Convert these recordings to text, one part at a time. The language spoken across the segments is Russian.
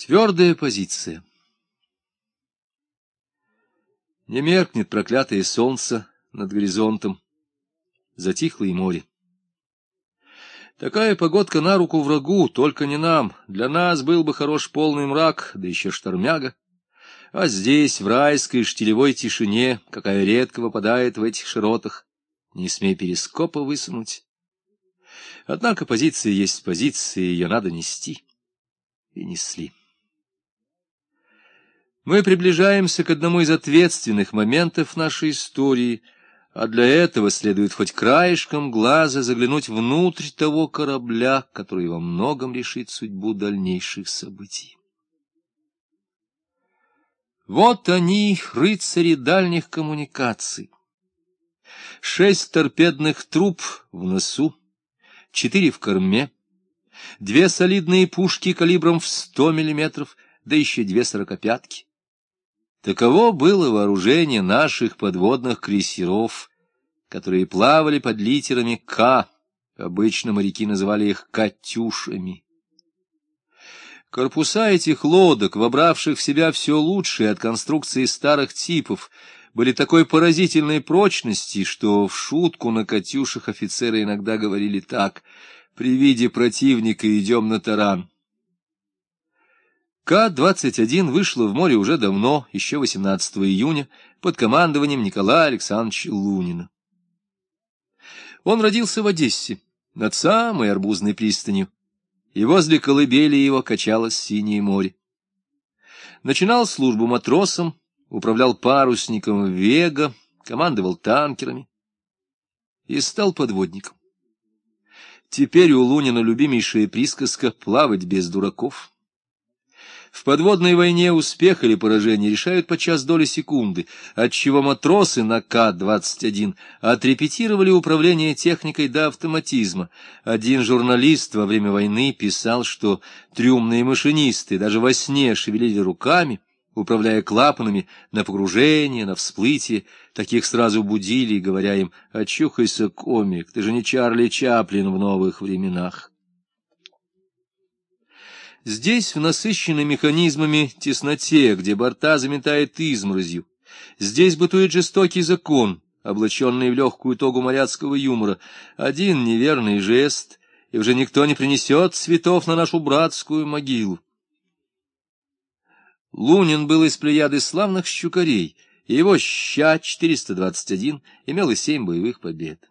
Твердая позиция. Не меркнет проклятое солнце над горизонтом, затихло и море. Такая погодка на руку врагу, только не нам. Для нас был бы хорош полный мрак, да еще штормяга. А здесь, в райской штилевой тишине, какая редко выпадает в этих широтах, не смей перископа высунуть. Однако позиция есть позиция, ее надо нести. И несли. Мы приближаемся к одному из ответственных моментов нашей истории, а для этого следует хоть краешком глаза заглянуть внутрь того корабля, который во многом решит судьбу дальнейших событий. Вот они, рыцари дальних коммуникаций. Шесть торпедных труб в носу, четыре в корме, две солидные пушки калибром в сто миллиметров, да еще две сорокопятки. Таково было вооружение наших подводных крейсеров, которые плавали под литерами «К», обычно моряки называли их «катюшами». Корпуса этих лодок, вобравших в себя все лучшее от конструкции старых типов, были такой поразительной прочности, что в шутку на «Катюшах» офицеры иногда говорили так «При виде противника идем на таран». К-21 вышла в море уже давно, еще 18 июня, под командованием Николая Александровича Лунина. Он родился в Одессе, над самой арбузной пристанью, и возле колыбели его качалось синее море. Начинал службу матросом, управлял парусником Вега, командовал танкерами и стал подводником. Теперь у Лунина любимейшая присказка «плавать без дураков». В подводной войне успех или поражение решают подчас доли секунды, отчего матросы на К-21 отрепетировали управление техникой до автоматизма. Один журналист во время войны писал, что трюмные машинисты даже во сне шевелили руками, управляя клапанами на погружение, на всплытие. Таких сразу будили, говоря им «Очухайся, комик, ты же не Чарли Чаплин в новых временах». Здесь, в насыщенной механизмами тесноте, где борта заметает изморозью, здесь бытует жестокий закон, облаченный в легкую тогу моряцкого юмора, один неверный жест, и уже никто не принесет цветов на нашу братскую могилу. Лунин был из плеяды славных щукарей, и его «Ща-421» имел и семь боевых побед.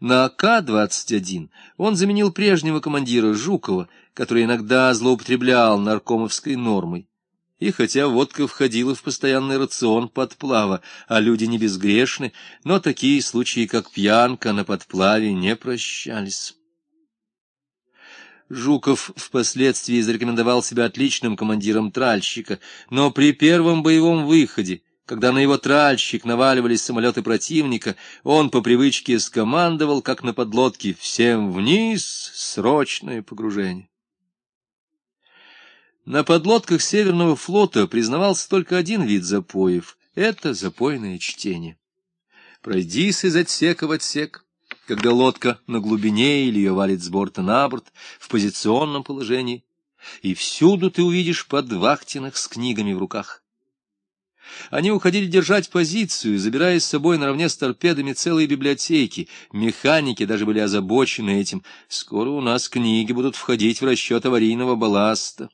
На К-21 он заменил прежнего командира Жукова, который иногда злоупотреблял наркомовской нормой. И хотя водка входила в постоянный рацион подплава, а люди не безгрешны, но такие случаи, как пьянка на подплаве, не прощались. Жуков впоследствии зарекомендовал себя отличным командиром тральщика, но при первом боевом выходе когда на его тральщик наваливались самолеты противника, он по привычке скомандовал, как на подлодке, «Всем вниз! Срочное погружение!» На подлодках Северного флота признавался только один вид запоев — это запойное чтение. Пройдись из отсека в отсек, когда лодка на глубине или ее валит с борта на борт в позиционном положении, и всюду ты увидишь подвахтенных с книгами в руках. Они уходили держать позицию, забирая с собой наравне с торпедами целые библиотеки. Механики даже были озабочены этим. Скоро у нас книги будут входить в расчет аварийного балласта.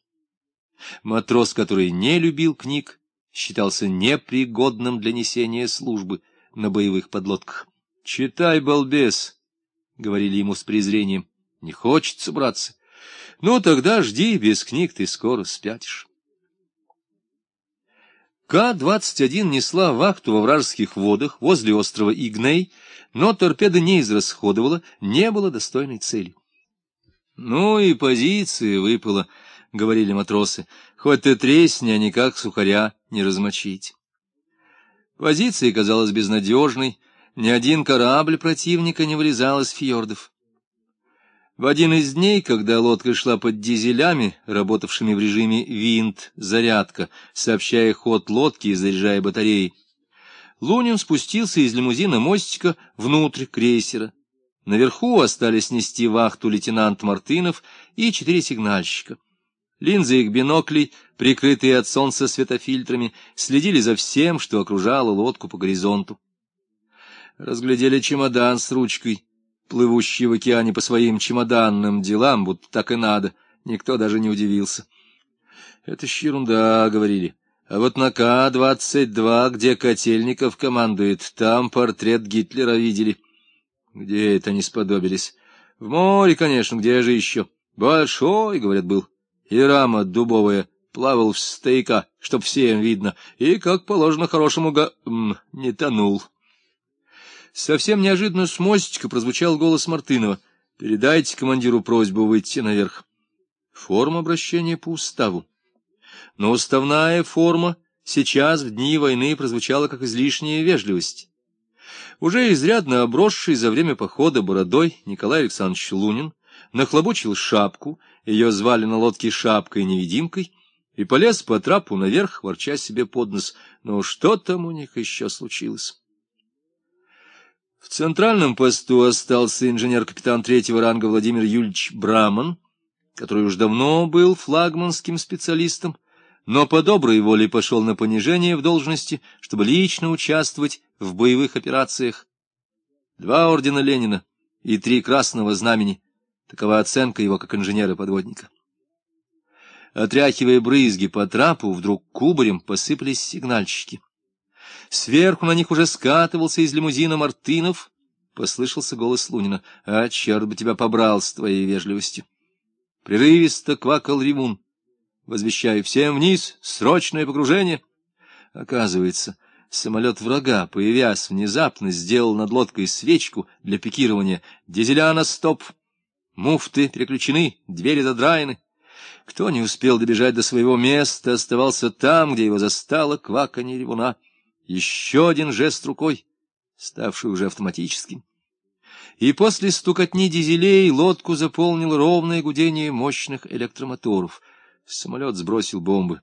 Матрос, который не любил книг, считался непригодным для несения службы на боевых подлодках. — Читай, балбес, — говорили ему с презрением. — Не хочется, браться. Ну, тогда жди, без книг ты скоро спятишь. К-21 несла вахту во вражеских водах возле острова Игней, но торпеда не израсходовала, не было достойной цели. — Ну и позиция выпала, — говорили матросы, — хоть ты тресни, а никак сухаря не размочить. Позиция казалась безнадежной, ни один корабль противника не вылезал из фьордов. В один из дней, когда лодка шла под дизелями, работавшими в режиме винт-зарядка, сообщая ход лодки и заряжая батареи, Лунин спустился из лимузина мостика внутрь крейсера. Наверху остались нести вахту лейтенант Мартынов и четыре сигнальщика. Линзы их биноклей, прикрытые от солнца светофильтрами, следили за всем, что окружало лодку по горизонту. Разглядели чемодан с ручкой, плывущий в океане по своим чемоданным делам, будто так и надо. Никто даже не удивился. Это ж ерунда, — говорили. А вот на К-22, где Котельников командует, там портрет Гитлера видели. Где это не сподобились? В море, конечно, где же еще? Большой, говорят, был. И рама дубовая, плавал в стейка, чтоб всем видно, и, как положено хорошему га... не тонул. Совсем неожиданно с мостика прозвучал голос Мартынова. «Передайте командиру просьбу выйти наверх». Форма обращения по уставу. Но уставная форма сейчас, в дни войны, прозвучала как излишняя вежливость. Уже изрядно обросший за время похода бородой Николай Александрович Лунин нахлобучил шапку, ее звали на лодке шапкой-невидимкой, и полез по трапу наверх, ворча себе под нос. Но что там у них еще случилось? В центральном посту остался инженер-капитан третьего ранга Владимир Юльевич Браман, который уж давно был флагманским специалистом, но по доброй воле пошел на понижение в должности, чтобы лично участвовать в боевых операциях. Два ордена Ленина и три красного знамени — такова оценка его как инженера-подводника. Отряхивая брызги по трапу, вдруг кубарем посыпались сигнальщики. Сверху на них уже скатывался из лимузина Мартынов. Послышался голос Лунина. — А, черт бы тебя побрал с твоей вежливостью! Прерывисто квакал Римун, возвещая всем вниз, срочное погружение. Оказывается, самолет врага, появясь внезапно, сделал над лодкой свечку для пикирования. Дизеля на стоп. Муфты переключены, двери задраены. Кто не успел добежать до своего места, оставался там, где его застало кваканье ревуна. Еще один жест рукой, ставший уже автоматическим. И после стукотни дизелей лодку заполнил ровное гудение мощных электромоторов. Самолет сбросил бомбы.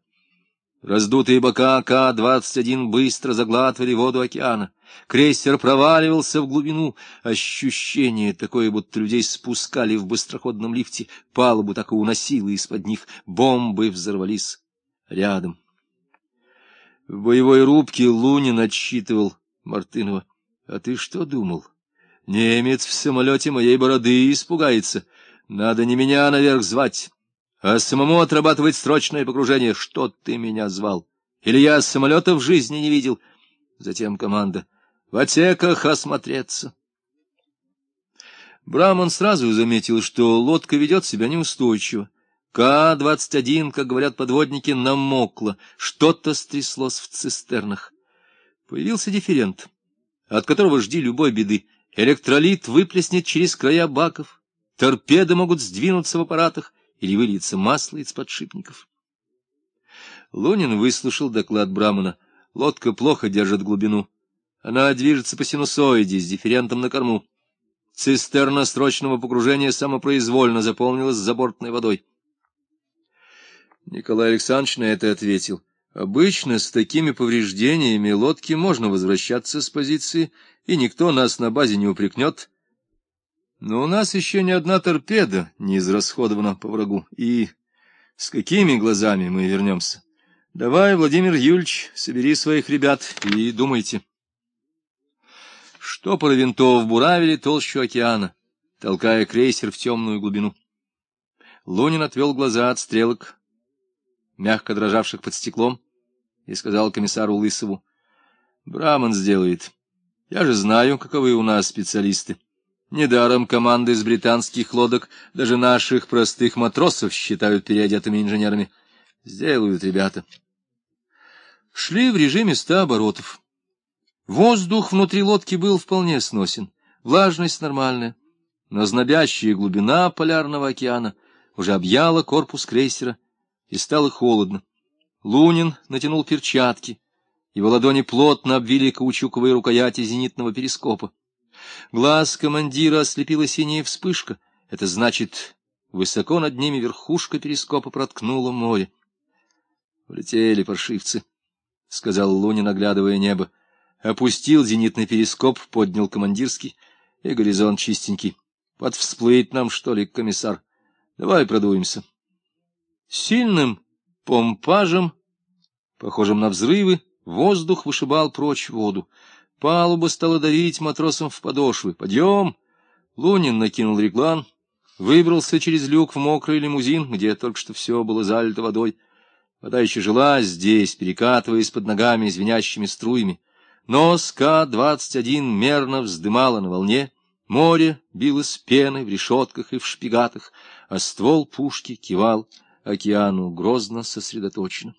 Раздутые бока К-21 быстро заглатывали воду океана. Крейсер проваливался в глубину. Ощущение такое, будто людей спускали в быстроходном лифте. Палубу так и уносило из-под них. Бомбы взорвались рядом. В боевой рубке Лунин отсчитывал Мартынова. — А ты что думал? Немец в самолете моей бороды испугается. Надо не меня наверх звать, а самому отрабатывать срочное погружение. Что ты меня звал? Или я самолета в жизни не видел? Затем команда. В отсеках осмотреться. Браман сразу заметил, что лодка ведет себя неустойчиво. К-21, как говорят подводники, намокло, что-то стряслось в цистернах. Появился дифферент, от которого жди любой беды. Электролит выплеснет через края баков, торпеды могут сдвинуться в аппаратах или выльется масло из подшипников. Лунин выслушал доклад Брамана. Лодка плохо держит глубину. Она движется по синусоиде с дифферентом на корму. Цистерна срочного погружения самопроизвольно заполнилась забортной водой. Николай Александрович на это ответил. Обычно с такими повреждениями лодки можно возвращаться с позиции, и никто нас на базе не упрекнет. Но у нас еще ни одна торпеда не израсходована по врагу. И с какими глазами мы вернемся? Давай, Владимир Юльч, собери своих ребят и думайте. Штопоры винтов буравили толщу океана, толкая крейсер в темную глубину. Лунин отвел глаза от стрелок мягко дрожавших под стеклом, и сказал комиссару Лысову, — Браман сделает. Я же знаю, каковы у нас специалисты. Недаром команды из британских лодок даже наших простых матросов считают переодетыми инженерами. Сделают ребята. Шли в режиме ста оборотов. Воздух внутри лодки был вполне сносен, влажность нормальная, но знобящая глубина полярного океана уже объяла корпус крейсера, и стало холодно. Лунин натянул перчатки. Его ладони плотно обвили каучуковые рукояти зенитного перископа. Глаз командира ослепила синяя вспышка. Это значит, высоко над ними верхушка перископа проткнула море. — Влетели паршивцы, — сказал Лунин, оглядывая небо. Опустил зенитный перископ, поднял командирский, и горизонт чистенький. Подвсплыть нам, что ли, комиссар? Давай продуемся. — Сильным помпажем, похожим на взрывы, воздух вышибал прочь воду. Палуба стала давить матросам в подошвы. «Подъем!» Лунин накинул реглан, выбрался через люк в мокрый лимузин, где только что все было залито водой. Вода еще жила здесь, перекатываясь под ногами звенящими струями. Нос К-21 мерно вздымала на волне, море билось пеной в решетках и в шпигатах, а ствол пушки кивал океану грозно сосредоточенно.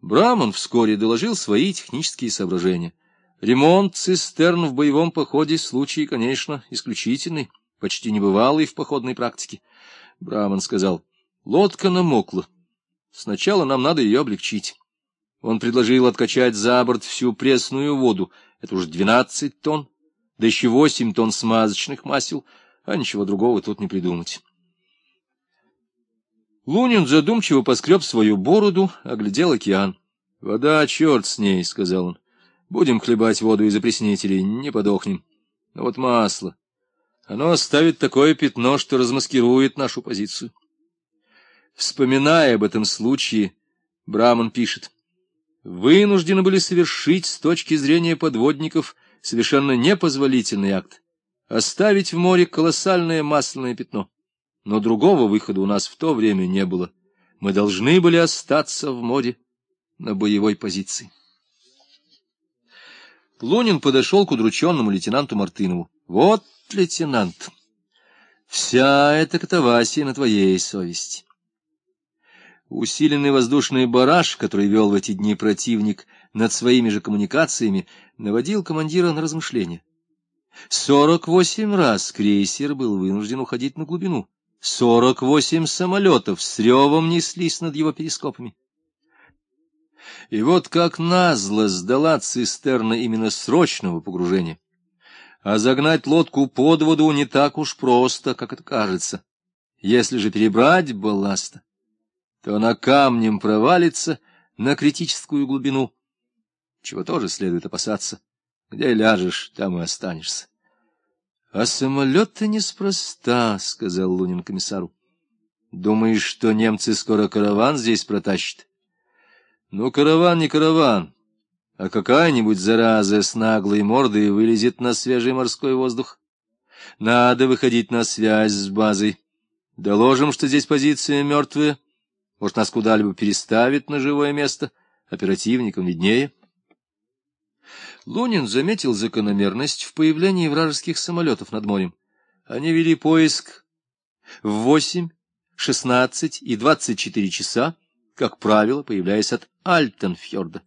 Браман вскоре доложил свои технические соображения. Ремонт цистерн в боевом походе случай, конечно, исключительный, почти небывалый в походной практике. Браман сказал, лодка намокла. Сначала нам надо ее облегчить. Он предложил откачать за борт всю пресную воду, это уже двенадцать тонн, да еще восемь тонн смазочных масел, а ничего другого тут не придумать. Лунин задумчиво поскреб свою бороду, оглядел океан. — Вода, черт с ней, — сказал он. — Будем хлебать воду из опреснителей, не подохнем. Но вот масло. Оно оставит такое пятно, что размаскирует нашу позицию. Вспоминая об этом случае, Браман пишет. Вынуждены были совершить с точки зрения подводников совершенно непозволительный акт — оставить в море колоссальное масляное пятно. Но другого выхода у нас в то время не было. Мы должны были остаться в море на боевой позиции. Лунин подошел к удрученному лейтенанту Мартынову. — Вот, лейтенант, вся эта катавасия на твоей совести. Усиленный воздушный бараж, который вел в эти дни противник над своими же коммуникациями, наводил командира на размышления. Сорок восемь раз крейсер был вынужден уходить на глубину. Сорок восемь самолетов с ревом неслись над его перископами. И вот как назло сдала цистерна именно срочного погружения. А загнать лодку под воду не так уж просто, как это кажется. Если же перебрать балласта, то она камнем провалится на критическую глубину, чего тоже следует опасаться. Где ляжешь, там и останешься. — А самолет-то неспроста, — сказал Лунин комиссару. — Думаешь, что немцы скоро караван здесь протащат? — Ну, караван не караван, а какая-нибудь зараза с наглой мордой вылезет на свежий морской воздух. Надо выходить на связь с базой. Доложим, что здесь позиция мертвая. Может, нас куда-либо переставит на живое место? Оперативникам виднее. Лунин заметил закономерность в появлении вражеских самолетов над морем. Они вели поиск в восемь, шестнадцать и двадцать четыре часа, как правило, появляясь от Альтенфьорда.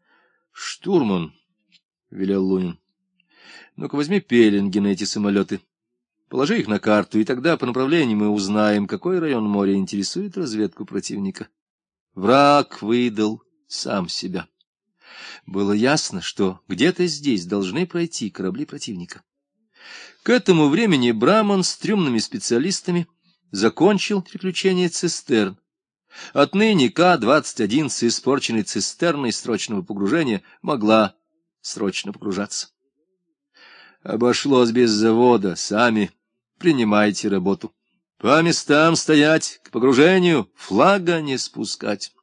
«Штурман», — велел Лунин, — «ну-ка возьми пеленги на эти самолеты». Положи их на карту, и тогда по направлению мы узнаем, какой район моря интересует разведку противника. Враг выдал сам себя. Было ясно, что где-то здесь должны пройти корабли противника. К этому времени Браман с трюмными специалистами закончил приключение цистерн. Отныне К-21 с испорченной цистерной срочного погружения могла срочно погружаться. Обошлось без завода, сами принимайте работу. По местам стоять, к погружению флага не спускать.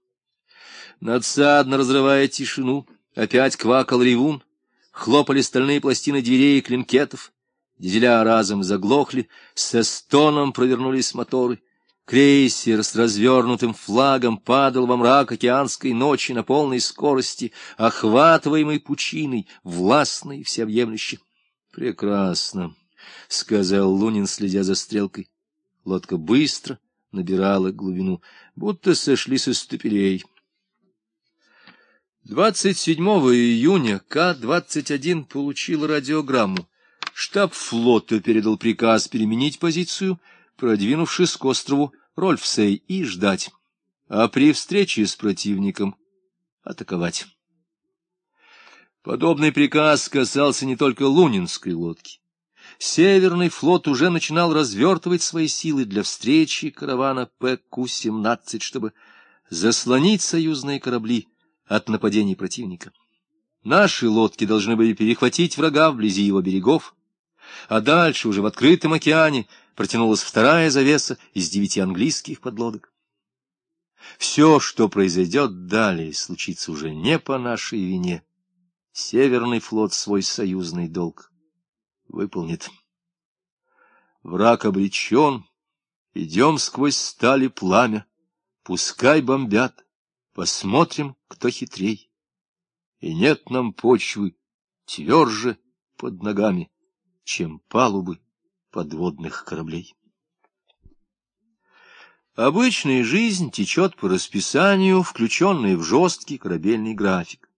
Надсадно разрывая тишину, опять квакал ревун, хлопали стальные пластины дверей и клинкетов, дизеля разом заглохли, со стоном провернулись моторы. Крейсер с развернутым флагом падал во мрак океанской ночи на полной скорости, охватываемой пучиной, властной и всеобъемлющей. — Прекрасно, — сказал Лунин, следя за стрелкой. Лодка быстро набирала глубину, будто сошли со стапелей. 27 июня К-21 получил радиограмму. Штаб флота передал приказ переменить позицию, продвинувшись к острову Рольфсей, и ждать, а при встрече с противником атаковать. Подобный приказ касался не только Лунинской лодки. Северный флот уже начинал развертывать свои силы для встречи каравана PQ-17, чтобы заслонить союзные корабли от нападений противника. Наши лодки должны были перехватить врага вблизи его берегов, а дальше, уже в открытом океане, протянулась вторая завеса из девяти английских подлодок. Все, что произойдет далее, случится уже не по нашей вине. Северный флот свой союзный долг выполнит. Враг обречен, идем сквозь стали пламя, пускай бомбят, посмотрим, кто хитрей. И нет нам почвы тверже под ногами, чем палубы подводных кораблей. Обычная жизнь течет по расписанию, включенной в жесткий корабельный график.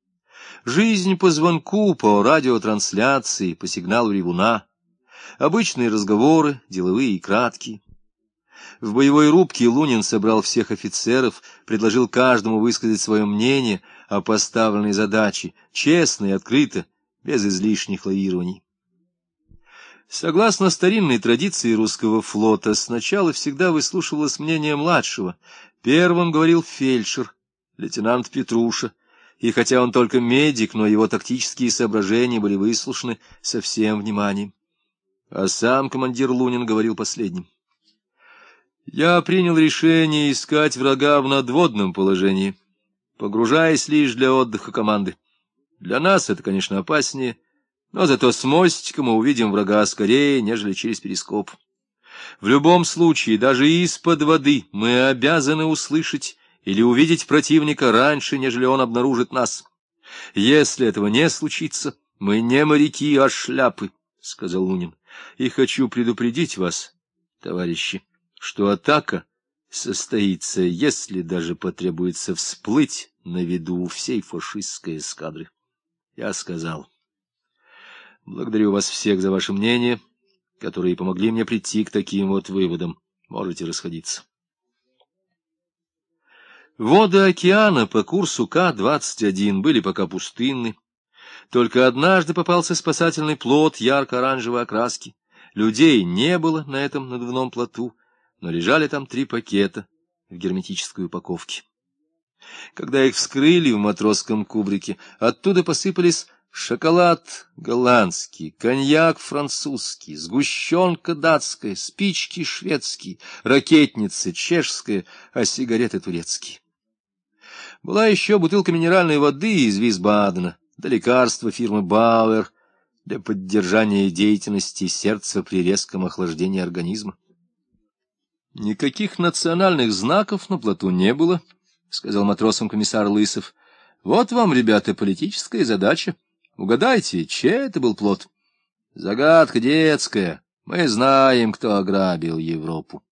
Жизнь по звонку, по радиотрансляции, по сигналу ревуна. Обычные разговоры, деловые и краткие. В боевой рубке Лунин собрал всех офицеров, предложил каждому высказать свое мнение о поставленной задаче, честно и открыто, без излишних лавирований. Согласно старинной традиции русского флота, сначала всегда выслушивалось мнение младшего. Первым говорил фельдшер, лейтенант Петруша, и хотя он только медик, но его тактические соображения были выслушаны со всем вниманием. А сам командир Лунин говорил последним. «Я принял решение искать врага в надводном положении, погружаясь лишь для отдыха команды. Для нас это, конечно, опаснее, но зато с мостика мы увидим врага скорее, нежели через перископ. В любом случае, даже из-под воды мы обязаны услышать или увидеть противника раньше, нежели он обнаружит нас. Если этого не случится, мы не моряки, а шляпы, — сказал Лунин. И хочу предупредить вас, товарищи, что атака состоится, если даже потребуется всплыть на виду всей фашистской эскадры. Я сказал. Благодарю вас всех за ваше мнение, которые помогли мне прийти к таким вот выводам. Можете расходиться. Воды океана по курсу К-21 были пока пустынны. Только однажды попался спасательный плот ярко-оранжевой окраски. Людей не было на этом надувном плоту, но лежали там три пакета в герметической упаковке. Когда их вскрыли в матросском кубрике, оттуда посыпались шоколад голландский, коньяк французский, сгущенка датская, спички шведские, ракетницы чешская, а сигареты турецкие. Была еще бутылка минеральной воды из Висбадена, да лекарства фирмы Бауэр для поддержания деятельности сердца при резком охлаждении организма. Никаких национальных знаков на плоту не было, — сказал матросам комиссар Лысов. — Вот вам, ребята, политическая задача. Угадайте, чей это был плод? Загадка детская. Мы знаем, кто ограбил Европу.